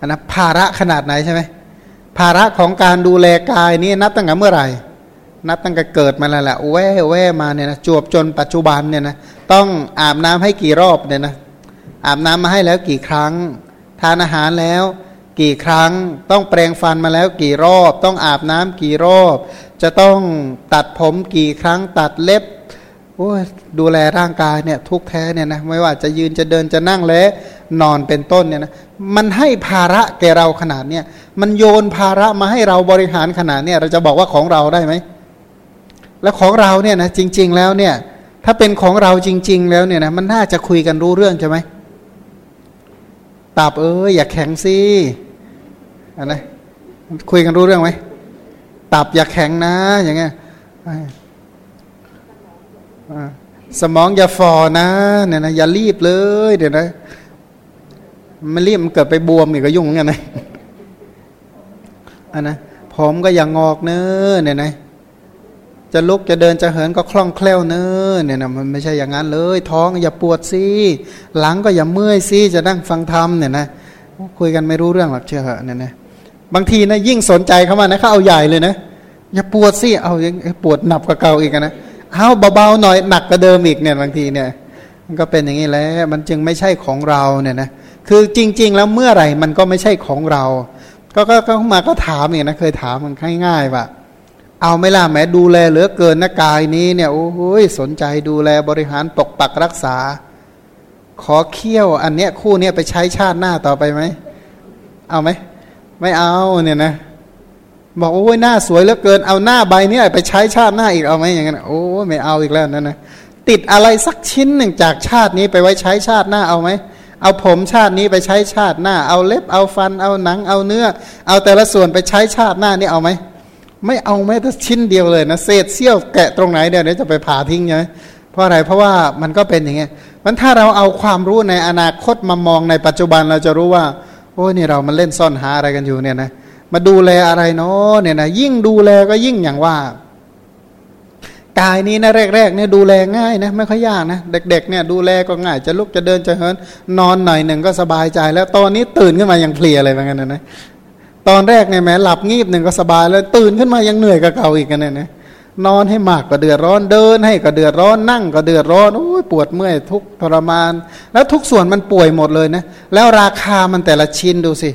อันนะภาระขนาดไหนใช่ไหมภาระของการดูแลกายนี่นับตั้งแต่เมื่อไหร่ นับตั้งแต่เกิดมาแล้วแหละแว่แว่มาเนี่ยนะจวบจนปัจจุบันเนี่ยนะต้องอาบน้ำให้กี่รอบเนี่ยนะอาบน้ำมาให้แล้วกี่ครั้ง ทานอาหารแล้ว กี่ครั้ง ต้องแปรงฟันมาแล้วกี่รอบ ต้องอาบน้ำกี่รอบ จะต้องตัดผมกี่ครั้งตัดเล็บโอ้ดูแลร่างกายเนี่ยทุกแท้เนี่ยนะไม่ว่าจะยืนจะเดินจะนั่งและนอนเป็นต้นเนี่ยนะ มันให้ภาระแก่เราขนาดเนี่ยมันโยนภาระมาให้เราบริหารขนาดเนี่ยเราจะบอกว่าของเราได้ไหมแล้วของเราเนี่ยนะจริง ๆ แล้วเนี่ย ถ้าเป็นของเราจริง ๆ แล้วเนี่ยนะมันน่าจะคุยกันรู้เรื่องใช่ไหมตับเอออย่าแข็งสิอะไรคุยกันรู้เรื่องไหมตับอย่าแข็งนะ อย่างเงี้ยสมองอย่าฟอนะเนี่ยนะอย่ารีบเลยเดี๋ยวนะ มันรีบมันเกิดไปบวมอีกก็ยุ่งเหมือนกันนะอันนะผมก็อย่างงอกเนื้อเนี่ยนะจะลุกจะเดินจะเหินก็คล่องแคล่วเนื้อเนี่ยนะมันไม่ใช่อย่างนั้นเลย ท้องอย่าปวดสิหลังก็อย่าเมื่อยสิจะนั่งฟังธรรมเนี่ยนะคุยกันไม่รู้เรื่องหรอกเชื่อเหอะเนี่ยนะบางทีนะยิ่งสนใจเข้ามานะเขาเอาใหญ่เลยนะอย่าปวดสิเอาปวดหนับกว่าเก่าอีกนะเอาเบาๆหน่อยหนักกว่าเดิมอีกเนี่ยบางทีเนี่ย มันก็เป็นอย่างนี้แหละมันจึงไม่ใช่ของเราเนี่ยนะ คือจริง ๆ แล้วเมื่อไหร่มันก็ไม่ใช่ของเรา ก็ก็ก็มาก็ถามเนี่ยนะเคยถามมันง่ายๆว่าเอาไม่ล่ะแม้ดูแลเหลือเกินนะกายนี้เนี่ยโอ้ยสนใจดูแลบริหารปกปักรักษา ขอเคี่ยวอันเนี้ยคู่เนี้ยไปใช้ชาติหน้าต่อไปไหมเอาไหมไม่เอาเนี่ยนะ บอกโอ้ยหน้าสวยเหลือเกินเอาหน้าใบเนี้ไปใช้ชาติหน้าอีกเอาไหมอย่างนั้นโอ้ไม่เอาอีกแล้วนั่นนะติดอะไรสักชิ้นหนึ่งจากชาตินี้ไปไว้ใช้ชาติหน้าเอาไหม เอาผมชาตินี้ไปใช้ชาติหน้า เอาเล็บเอาฟันเอาหนังเอาเนื้อ เอาแต่ละส่วนไปใช้ชาติหน้านี่เอาไหมไม่เอาแม้แต่ชิ้นเดียวเลยนะเศษเสี้ยวแกะตรงไหนเดี๋ยวนี้จะไปผ่าทิ้งไงเพราะอะไรเพราะว่ามันก็เป็นอย่างเงี้ยมันถ้าเราเอาความรู้ในอนาคตมามองในปัจจุบันเราจะรู้ว่า โอ้ยนี่เรามันเล่นซ่อนหาอะไรกันอยู่เนี่ยนะมาดูแลอะไรเนาะเนี่ยนะยิ่งดูแลก็ยิ่งอย่างว่า กายนี้นะแรกๆเนี่ยดูแลง่ายนะไม่ค่อยยากนะเด็กๆเนี่ยดูแลก็ง่าย จะลุกจะเดินจะเหินนอนหน่อยหนึ่งก็สบายใจ แล้วตอนนี้ตื่นขึ้นมายังเพลียอะไรแบบนั้นนะตอนแรกเนี่ยแม้หลับงีบหนึ่งก็สบายแล้วตื่นขึ้นมายังเหนื่อยกับเก่าอีกกันเนี่ยนอนให้มากก็เดือดร้อนเดินให้ก็เดือดร้อนนั่งก็เดือดร้อนโอ้ยปวดเมื่อยทุกทรมาน แล้วทุกส่วนมันป่วยหมดเลยนะแล้วราคามันแต่ละชิ้นดูสิ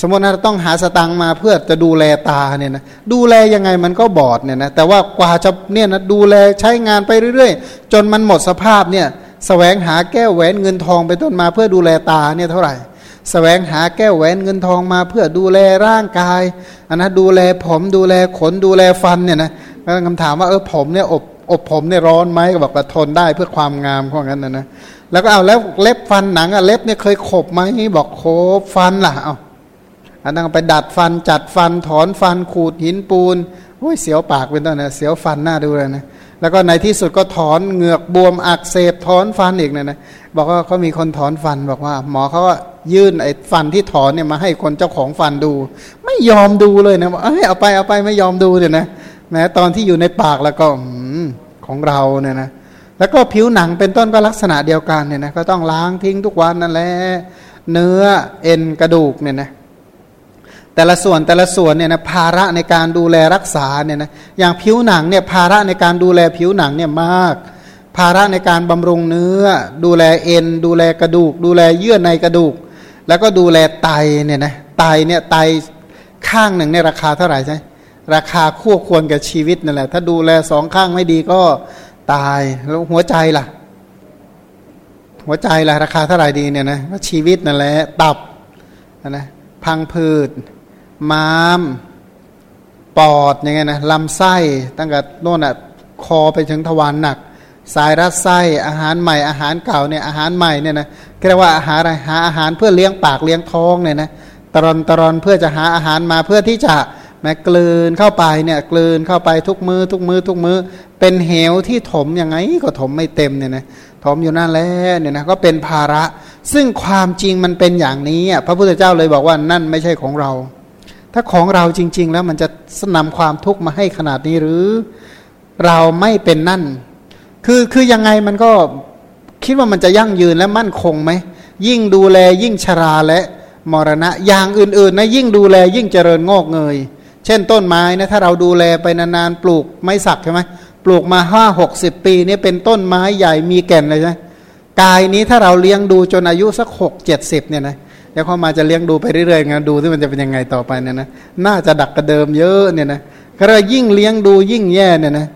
สมมติเราต้องหาสตังมาเพื่อจะดูแลตาเนี่ยนะดูแลยังไงมันก็บอดเนี่ยนะแต่ว่ากว่าจะเนี่ยนะดูแลใช้งานไปเรื่อยๆ จนมันหมดสภาพเนี่ยสแสวงหาแก้วแหวนเงินทองไปต้นมาเพื่อดูแลตาเนี่ยเท่าไหร่สแสวงหาแก้วแหวนเงินทองมาเพื่อดูแลร่างกายอันนะดูแลผมดูแลขนดูแลฟันเนี่ยนะคำถามว่าเออผมเนี่ยอบอบผมเนี่ยร้อนไหมก็บอกว่าทนได้เพื่อความงามเพราะงั้นนะนะแล้วก็เอาแล้วเล็บฟันหนังอะเล็บเนี่ยเคยขบไหมบอกโคบฟันล่ะเอา อันนั้นไปดัดฟันจัดฟันถอนฟันขูดหินปูนโอ้ยเสียวปากเป็นต้นนะเสียวฟันหน้าดูเลยนะแล้วก็ในที่สุดก็ถอนเหงือกบวมอักเสบถอนฟันอีกเนี่ยนะบอกว่าเขามีคนถอนฟันบอกว่า หมอเขาก็ยื่นไอ้ฟันที่ถอนเนี่ยมาให้คนเจ้าของฟันดู ไม่ยอมดูเลยนะบอกเอ้ยเอาไปเอาไปไม่ยอมดูเนี่ยนะแม้ตอนที่อยู่ในปากแล้วก็ของเราเนี่ยนะแล้วก็ผิวหนังเป็นต้นก็ลักษณะเดียวกันเนี่ยนะก็ต้องล้างทิ้งทุกวันนั่นแหละเนื้อเอ็นกระดูกเนี่ยนะ แต่ละส่วนแต่ละส่วนเนี่ยนะภาระในการดูแลรักษาเนี่ยนะอย่างผิวหนังเนี่ยภาระในการดูแลผิวหนังเนี่ยมาก ภาระในการบำรุงเนื้อ ดูแลเอ็น ดูแลกระดูก ดูแลเยื่อในกระดูก แล้วก็ดูแลไตเนี่ยนะไตเนี่ยไตข้างหนึ่งเนี่ยราคาเท่าไหร่ใช่ราคาคู่ควรกับชีวิตนั่นแหละถ้าดูแลสองข้างไม่ดีก็ตายแล้วหัวใจล่ะ หัวใจล่ะราคาเท่าไหร่ดีเนี่ยนะชีวิตนั่นแหละตับนะพังผืด ม้าม ปอดยังไงนะลำไส้ตั้งแต่โน่นอะคอไปถึงทวารหนัก สายรัดไส้อาหารใหม่อาหารเก่าเนี่ยอาหารใหม่เนี่ยนะเรียกว่าอาหารอะไรหาอาหารเพื่อเลี้ยงปากเลี้ยงท้องเนี่ยนะตรอนตรอนเพื่อจะหาอาหารมาเพื่อที่จะแม้กลืนเข้าไปเนี่ยกลืนเข้าไปทุกมือทุกมือทุกมือเป็นเหวที่ถมยังไงก็ถมไม่เต็มเนี่ยนะถมอยู่นั่นแหละเนี่ยนะก็เป็นภาระ ซึ่งความจริงมันเป็นอย่างนี้พระพุทธเจ้าเลยบอกว่านั่นไม่ใช่ของเรา ถ้าของเราจริง ๆ แล้วมันจะนำความทุกข์มาให้ขนาดนี้หรือเราไม่เป็นนั่น คือคือยังไงมันก็คิดว่ามันจะยั่งยืนและมั่นคงไหม ยิ่งดูแลยิ่งชราและมรณะ อย่างอื่นๆนะยิ่งดูแลยิ่งเจริญงอกเงย เช่นต้นไม้นะถ้าเราดูแลไปนานๆปลูกไม้สักใช่ไหมปลูกมาห้าหกสิบปีนี่เป็นต้นไม้ใหญ่มีแก่นเลยใช่ไหมกายนี้ถ้าเราเลี้ยงดูจนอายุสักหกเจ็ดสิบเนี่ยนะ เดี๋ยวเข้ามาจะเลี้ยงดูไปเรื่อยๆงั้นดูที่มันจะเป็นยังไงต่อไปเนี่ยนะน่าจะดักกระเดิมเยอะเนี่ยนะก็เลยยิ่งเลี้ยงดูยิ่งแย่เนี่ยนะ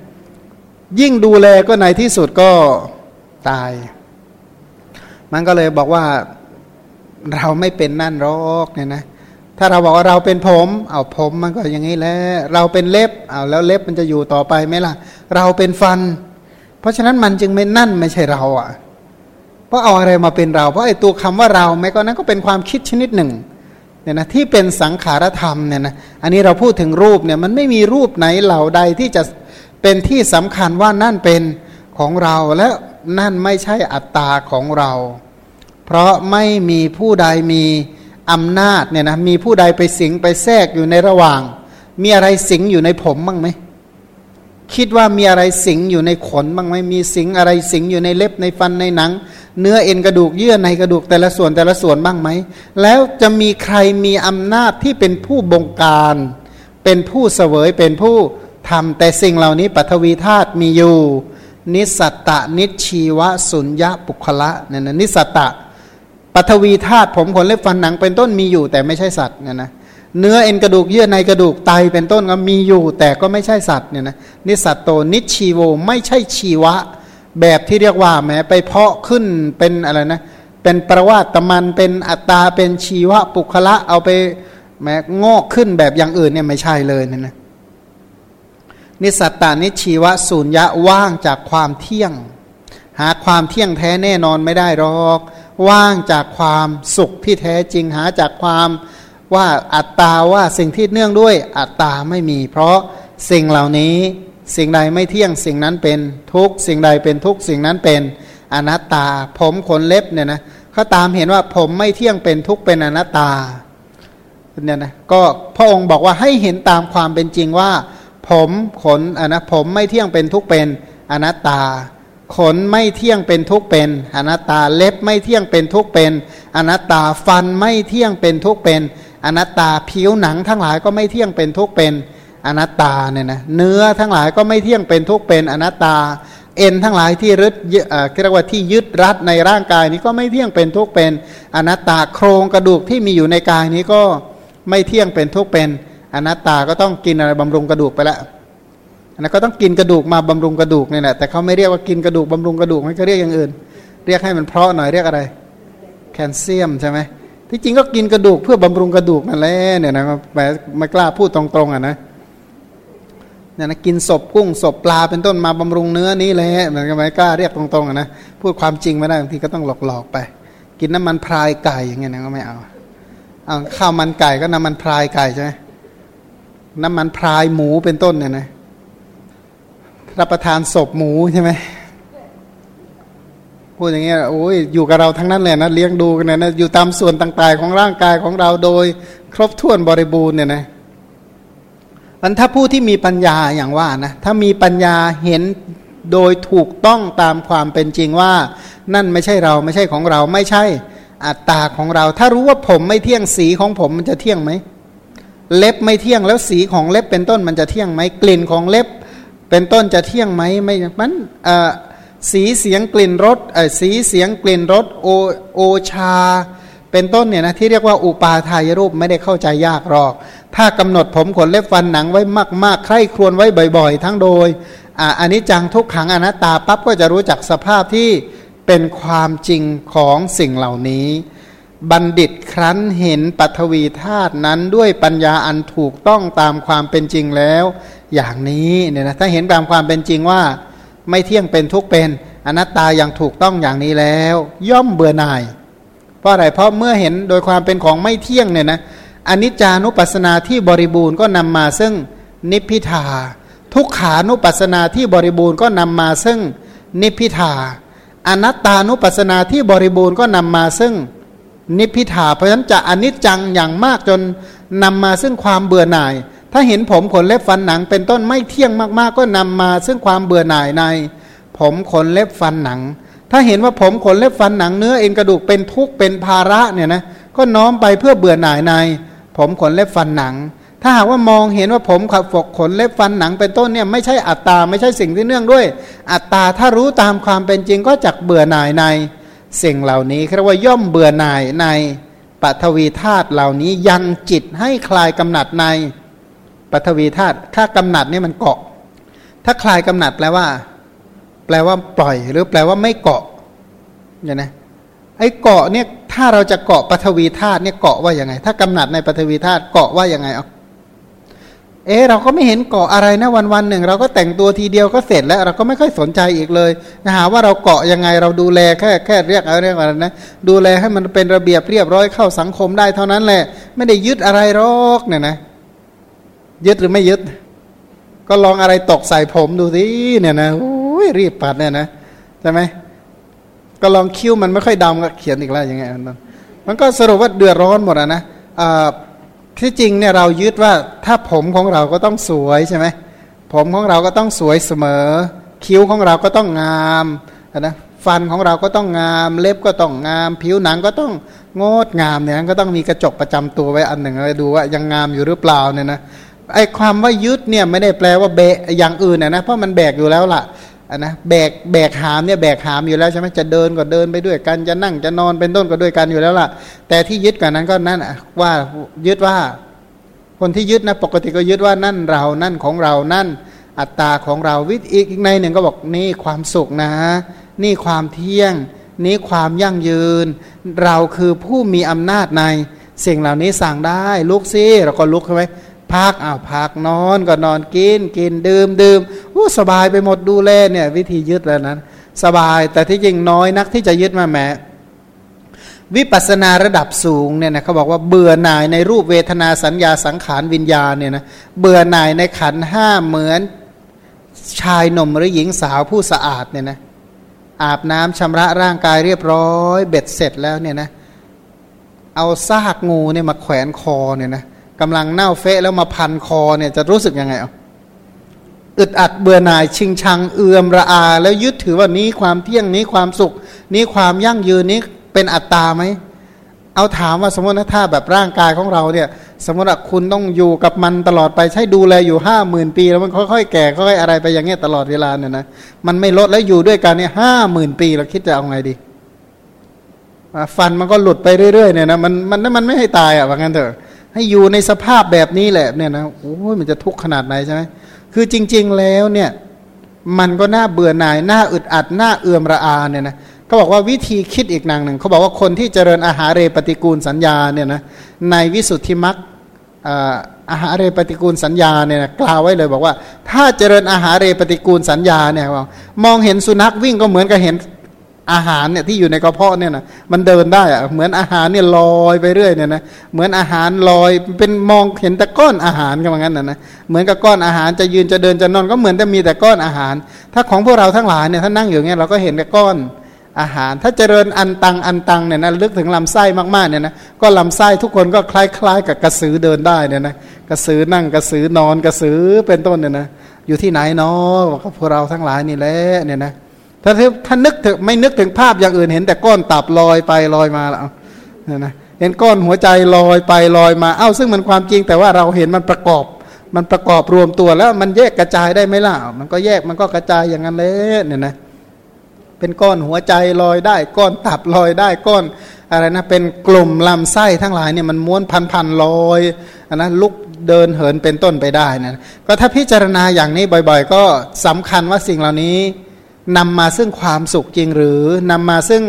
ยิ่งดูแลก็ในที่สุดก็ตาย มันก็เลยบอกว่าเราไม่เป็นนั่นหรอกเนี่ยนะถ้าเราบอกว่าเราเป็นผม เอาผมมันก็อย่างนี้แหละเราเป็นเล็บเอาแล้วเล็บมันจะอยู่ต่อไปไหมล่ะ เราเป็นฟัน เพราะฉะนั้นมันจึงไม่นั่นไม่ใช่เราอะ เพราะเอาอะไรมาเป็นเรา เพราะไอ้ตัวคำว่าเราแม้ก็นั้นก็เป็นความคิดชนิดหนึ่งเนี่ยนะที่เป็นสังขารธรรมเนี่ยนะอันนี้เราพูดถึงรูปเนี่ยมันไม่มีรูปไหนเหล่าใดที่จะเป็นที่สำคัญว่านั่นเป็นของเราและนั่นไม่ใช่อัตตาของเรา เพราะไม่มีผู้ใดมีอำนาจเนี่ยนะมีผู้ใดไปสิงไปแทรกอยู่ในระหว่าง มีอะไรสิงอยู่ในผมบ้างไหม คิดว่ามีอะไรสิงอยู่ในขนบ้างไหมมีสิงอะไรสิงอยู่ในเล็บในฟันในหนัง เนื้อเอ็นกระดูกเยื่อในกระดูกแต่ละส่วนแต่ละส่วนบ้างไหม แล้วจะมีใครมีอำนาจที่เป็นผู้บงการ เป็นผู้เสวยเป็นผู้ทำแต่สิ่งเหล่านี้ปัทวีธาตุมีอยู่ นิสัตตนิชีวสุญญาปุคละเนี่ยนะนิสัตตปัทวีธาตุผมขนเล็บฟันหนังเป็นต้นมีอยู่แต่ไม่ใช่สัตว์เนี่ยนะ เนื้อเอ็นกระดูกเยื่อในกระดูกไตเป็นต้นก็มีอยู่ แต่ก็ไม่ใช่สัตว์เนี่ยนะนิสัตโตนิชีโวไม่ใช่ชีวะ แบบที่เรียกว่าแม้ไปเพาะขึ้นเป็นอะไรนะเป็นประวัติมันเป็นอัตตาเป็นชีวะปุคละเอาไปแม้งอกขึ้นแบบอย่างอื่นเนี่ยไม่ใช่เลยเนี่ยนะนิสัตตานิชีวะสูญยะว่างจากความเที่ยง หาความเที่ยงแท้แน่นอนไม่ได้หรอก ว่างจากความสุขที่แท้จริงหาจากความ ว่าอัตตาว่าสิ่งที่เนื่องด้วยอัตตาไม่มี เพราะสิ่งเหล่านี้สิ่งใดไม่เที่ยงสิ่งนั้นเป็นทุกสิ่งใดเป็นทุกสิ่งนั้นเป็นอนัตตา ผมขนเล็บเนี่ยนะเขาตามเห็นว่าผมไม่เที่ยงเป็นทุกเป็นอนัตตาเนี่ยนะก็พระองค์บอกว่าให้เห็นตามความเป็นจริงว่า ผมขนอนะผมไม่เที่ยงเป็นทุกเป็นอนัตตา ขนไม่เที่ยงเป็นทุกเป็นอนัตตา เล็บไม่เที่ยงเป็นทุกเป็นอนัตตาฟันไม่เที่ยงเป็นทุกเป็น อนัตตาผิวหนังทั้งหลายก็ไม่เที่ยงเป็นทุกเป็นอนัตตาเนี่ยนะเนื้อทั้งหลายก็ไม่เที่ยงเป็นทุกเป็นอนัตตา เอ็นทั้งหลายที่รึดเรียกว่าที่ยึดรัดในร่างกายนี้ก็ไม่เที่ยงเป็นทุกเป็นอนัตตาโครงกระดูกที่มีอยู่ในกายนี้ก็ไม่เที่ยงเป็นทุกเป็นอนัตตาก็ต้องกินอะไรบำรุงกระดูกไปล้วนะก็ต้องกินกระดูกมาบำรุงกระดูกเนี่ยแหละแต่เขาไม่เรียกว่ากินกระดูกบำรุงกระดูกไม่ก็เรียกอย่างอื่น เรียกให้มันเพาะหน่อยเรียกอะไร แคลเซียมใช่ไหม ที่จริงก็กินกระดูกเพื่อบำรุงกระดูกนั่นแหละเนี่ยนะไม่ไม่กล้าพูดตรงๆอะนะเนี่ยนะกินศพกุ้งศพปลาเป็นต้นมาบำรุงเนื้อนี้เลยมันก็ไม่กล้าเรียกตรงๆอะนะพูดความจริงไม่ได้บางทีก็ต้องหลอกๆไป กินน้ำมันพรายไก่อย่างเงี้ยนะก็ไม่เอาเอาข้าวมันไก่ก็น้ำมันพรายไก่ใช่ไหมน้ำมันพรายหมูเป็นต้นเนี่ยนะรับประทานศพหมูใช่ไหม พูดอย่างเงี้ยโอ้ยอยู่กับเราทั้งนั้นเลยนะเลี้ยงดูกันนะ อยู่ตามส่วนต่างๆของร่างกายของเราโดยครบถ้วนบริบูรณ์เนี่ยนะมันถ้าผู้ที่มีปัญญาอย่างว่านะถ้ามีปัญญาเห็นโดยถูกต้องตามความเป็นจริงว่า นั่นไม่ใช่เราไม่ใช่ของเราไม่ใช่อัตตาของเรา ถ้ารู้ว่าผมไม่เที่ยงสีของผมมันจะเที่ยงไหมเล็บไม่เที่ยงแล้วสีของเล็บเป็นต้นมันจะเที่ยงไหมกลิ่นของเล็บเป็นต้นจะเที่ยงไหมไม่มันอ่า สีเสียงกลิ่นรสสีเสียงกลิ่นรสโอโอชา เป็นต้นเนี่ยนะที่เรียกว่าอุปาทายรูปไม่ได้เข้าใจยากหรอก ถ้ากำหนดผมขนเล็บฟันหนังไว้มาก ๆ ใคร่ครวญไว้บ่อย ๆ ทั้งโดยอันนี้จังทุกขังอนัตตาปั๊บก็จะรู้จักสภาพที่เป็นความจริงของสิ่งเหล่านี้ บัณฑิตครั้นเห็นปัทวีธาตุนั้นด้วยปัญญาอันถูกต้องตามความเป็นจริงแล้ว อย่างนี้เนี่ยนะถ้าเห็นตามความเป็นจริงว่า ไม่เที่ยงเป็นทุกเป็นอนัตตาอย่างถูกต้องอย่างนี้แล้ว ย่อมเบื่อหน่าย เพราะอะไรเพราะเมื่อเห็นโดยความเป็นของไม่เที่ยงเนี่ยนะอนิจจานุปัสสนาที่บริบูรณ์ก็นำมาซึ่งนิพพิทา ทุกขานุปัสสนาที่บริบูรณ์ก็นำมาซึ่งนิพพิทา อนัตตานุปัสสนาที่บริบูรณ์ก็นำมาซึ่งนิพพิทา เพราะฉะนั้นจะอนิจจังอย่างมากจนนำมาซึ่งความเบื่อหน่าย ถ้าเห็นผมขนเล็บฟันหนัง เป็นต้นไม่เที่ยงมากๆ ก็นำมาซึ่งความเบื่อหน่ายใน ผมขนเล็บฟันหนัง ถ้าเห็นว่าผมขนเล็บฟันหนังเนื้อเอ็นกระดูกเป็นทุกข์เป็นภาระเนี่ยนะก็ก็น้อมไปเพื่อเบื่อหน่ายใน ผมขนเล็บฟันหนัง ถ้าหากว่ามองเห็นว่าผมขับฝกขนเล็บฟันหนัง เป็นต้นเนี่ยไม่ใช่อัตตาไม่ใช่สิ่งที่เนื่องด้วย อัตตาถ้ารู้ตามความเป็นจริงก็จักเบื่อหน่ายใน สิ่งเหล่านี้เรียกว่าย่อมเบื่อหน่ายในปัทวีธาตุเหล่านี้ยังจิตให้คลายกำหนัดใน ปัทวีธาตุถ้ากำหนัดนี่มันเกาะ ถ้าคลายกำหนัดแปลว่า แปลว่าปล่อย หรือแปลว่าไม่เกาะอย่างนะไอ้เกาะเนี่ยถ้าเราจะเกาะปฐวีธาตุเนี่ยเกาะว่ายังไง ถ้ากำหนัดในปฐวีธาตุเกาะว่ายังไงเอาเอ๊เราก็ไม่เห็นเกาะอะไรนะวันวันหนึ่ง เราก็แต่งตัวทีเดียวก็เสร็จแล้ว เราก็ไม่ค่อยสนใจอีกเลยนะหาว่าเราเกาะยังไงเราดูแลแค่แค่เรียกอะไรเรียกอะไรนะดูแลให้มันเป็นระเบียบเรียบร้อยเข้าสังคมได้เท่านั้นแหละ ไม่ได้ยึดอะไรหรอกเนี่ยนะ ยึดหรือไม่ยึด ก็ลองอะไรตกใส่ผมดูสิเนี่ยนะโอ้ยรีบปัดเนี่ยนะใช่ไหมก็ลองคิ้วมันไม่ค่อยดำก็เขียนอีกแล้วยังไงมันก็สรุปว่าเดือดร้อนหมดอะนะที่จริงเนี่ยเรายึดว่าถ้าผมของเราก็ต้องสวยใช่ไหมผมของเราก็ต้องสวยเสมอ คิ้วของเราก็ต้องงามนะฟันของเราก็ต้องงาม เล็บก็ต้องงาม ผิวหนังก็ต้องงดงามเนี่ยก็ต้องมีกระจกประจำตัวไว้อันหนึ่งเลยดูว่ายังงามอยู่หรือเปล่าเนี่ยนะ ไอ้ความว่ายึดเนี่ยไม่ได้แปลว่าเบะอย่างอื่นนะนะเพราะมันแบกอยู่แล้วล่ะนะแบกแบกหามเนี่ยแบกหามอยู่แล้วใช่ไหมจะเดินก็เดินไปด้วยกันจะนั่งจะนอนเป็นต้นก็ด้วยกันอยู่แล้วล่ะ แต่ที่ยึดกันนั้นก็นั่นว่ายึดว่า คนที่ยึดนะปกติก็ยึดว่านั่นเรานั่นของเรานั่นอัตตาของเราวิอีกในหนึ่งก็บอกนี่ความสุขนะ นี่ความเที่ยง นี่ความยั่งยืน เราคือผู้มีอำนาจในสิ่งเหล่านี้สั่งได้ลุกซิเราก็ลุกใช่ไหม พักอ้าวพักนอนก็นอนกินกินดื่มดื่มอู้สบายไปหมดดูแลเนี่ย วิธียึดแล้วนั้น สบายแต่ที่จริงน้อยนักที่จะยึดมาแม้วิปัสนาระดับสูงเนี่ยนะเขาบอกว่าเบื่อหน่ายในรูปเวทนาสัญญาสังขารวิญญาณเนี่ยนะเบื่อหน่ายในขันห้าเหมือนชายหนุ่มหรือหญิงสาวผู้สะอาดเนี่ยนะอาบน้ำชำระร่างกายเรียบร้อย เบ็ดเสร็จแล้วเนี่ยนะเอาซากงูเนี่ยมาแขวนคอเนี่ยนะ กำลังเน่าเฟะแล้วมาพันคอเนี่ยจะรู้สึกยังไงอะอึดอัดเบื่อหน่ายชิงชังเอื่อมระอา แล้วยึดถือว่านี้ความเที่ยงนี้ความสุข นี้ความยั่งยืนนี้เป็นอัตตาไหมเอาถามว่าสมมติถ้าแบบร่างกายของเราเนี่ย สมมติว่าคุณต้องอยู่กับมันตลอดไปใช้ดูแลอยู่ห้าหมื่นปี แล้วมันค่อยๆแก่ค่อยๆอะไรไปอย่างเงี้ยตลอดเวลาเนี่ยนะมันไม่ลดแล้วอยู่ด้วยกันเนี่ยห้าหมื่นปีเราคิดจะเอาไงดีฟันมันก็หลุดไปเรื่อยๆเนี่ยนะมันมันมันไม่ให้ตายอะว่างั้นเถอะ ให้อยู่ในสภาพแบบนี้แหละเนี่ยนะโอ้ยมันจะทุกข์ขนาดไหนใช่ไหมคือจริง ๆแล้วเนี่ยมันก็น่าเบื่อหน่ายน่าอึดอัดน่าเอื่อมระอาเนี่ยนะเขาบอกว่าวิธีคิดอีกนางหนึ่งเขาบอกว่าคนที่เจริญอาหารเรปฏิกูลสัญญาเนี่ยนะในวิสุทธิมักอาหารเรปฏิกูลสัญญาเนี่ยนะกล่าวไว้เลยบอกว่า ถ้าเจริญอาหารเรปฏิกูลสัญญาเนี่ยมองเห็นสุนัขวิ่งก็เหมือนกับเห็น อาหารเนี่ยที่อยู่ในกระเพาะเนี่ยนะมันเดินได้อะเหมือนอาหารเนี่ยลอยไปเรื่อยเนี่ยนะเหมือนอาหารลอยเป็นมองเห็นแต่ก้อนอาหารกันอย่างนั้นนะนะเหมือนกับก้อนอาหารจะยืนจะเดินจะนอนก็เหมือนแต่มีแต่ก้อนอาหาร ถ้าของพวกเราทั้งหลายเนี่ยถ้านั่งอยู่เงี้ยเราก็เห็นแต่ก้อนอาหาร ถ้าเจริญอันตังอันตังเนี่ยนะลึกถึงลำไส้มากๆเนี่ยนะก็ลำไส้ทุกคนก็คล้ายๆ กับกระสือเดินได้เนี่ยนะกระสือนั่งกระสือนอนกระสือเป็นต้นเนี่ยนะอยู่ที่ไหนเนาะก็พวกเราทั้งหลายนี่แหละเนี่ยนะ ถ้าถ้านึกถึงไม่นึกถึงภาพอย่างอื่นเห็นแต่ก้อนตับลอยไปลอยมาแล้วเนี่ยนะเห็นก้อนหัวใจลอยไปลอยมาเอ้าซึ่งมันความจริงแต่ว่าเราเห็นมันประกอบ มันประกอบรวมตัวแล้วมันแยกกระจายได้ไหมล่ะ มันก็แยกมันก็กระจายอย่างนั้นเลยเนี่ยนะเป็นก้อนหัวใจลอยได้ ก้อนตับลอยได้ก้อนอะไรนะเป็นกลุ่มลำไส้ทั้งหลายเนี่ยมันม้วนพันพันลอยอนนะลุกเดินเหินเป็นต้นไปได้นะก็ถ้าพิจารณาอย่างนี้บ่อย ๆ ก็สำคัญว่าสิ่งเหล่านี้ นำมาซึ่งความสุขจริงหรือนำมาซึ่ง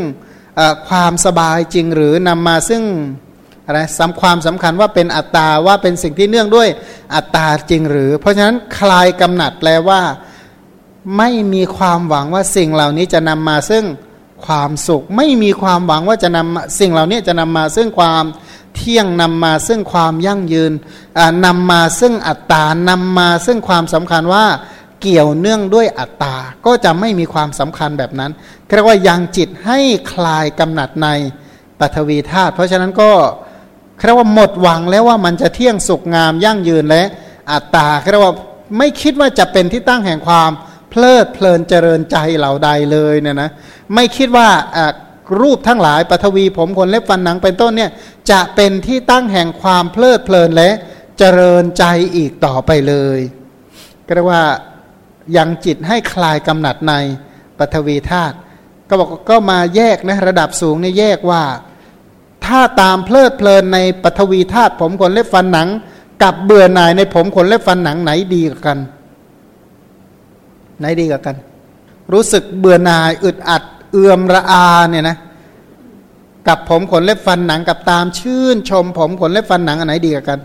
ความสบายจริงหรือนำมาซึ่งอะไรสำความสำคัญว่าเป็นอัตตาว่าเป็นสิ่งที่เนื่องด้วยอัตตาจริงหรือ เพราะฉะนั้นคลายกำหนัดแปลว่า ไม่มีความหวังว่าสิ่งเหล่านี้จะนำมาซึ่งความสุข ไม่มีความหวังว่าจะนำสิ่งเหล่านี้จะนำมาซึ่งความเที่ยงนำมาซึ่งความยั่งยืนนำมาซึ่งอัตตานำมาซึ่งความสำคัญว่า เกี่ยวเนื่องด้วยอัตตา ก็จะไม่มีความสำคัญแบบนั้นเรียกว่ายังจิตให้คลายกำหนัดในปัทวีธาตุเพราะฉะนั้นก็เรียกว่าหมดหวังแล้วว่ามันจะเที่ยงสุขงามยั่งยืนและอัตตาเรียกว่าไม่คิดว่าจะเป็นที่ตั้งแห่งความเพลิดเพลินเจริญใจเหล่าใดเลยเนี่ยนะไม่คิดว่ารูปทั้งหลายปฐวีผมขนเล็บฟันหนังเป็นต้นเนี่ยจะเป็นที่ตั้งแห่งความเพลิดเพลินและเจริญใจอีกต่อไปเลยก็เรียกว่า ยังจิตให้คลายกำหนัดในปฐวีธาตุก็บอกก็มาแยกนะระดับสูงนี่แยกว่า ถ้าตามเพลิดเพลินในปฐวีธาตุผมขนเล็บฟันหนัง กับเบื่อหน่ายในผมขนเล็บฟันหนังไหนดีกว่ากัน ไหนดีกว่ากัน รู้สึกเบื่อหน่ายอึดอัดเอื่อมระอาเนี่ยนะกับผมขนเล็บฟันหนังกับตามชื่นชม ผมขนเล็บฟันหนังอันไหนดีกว่ากัน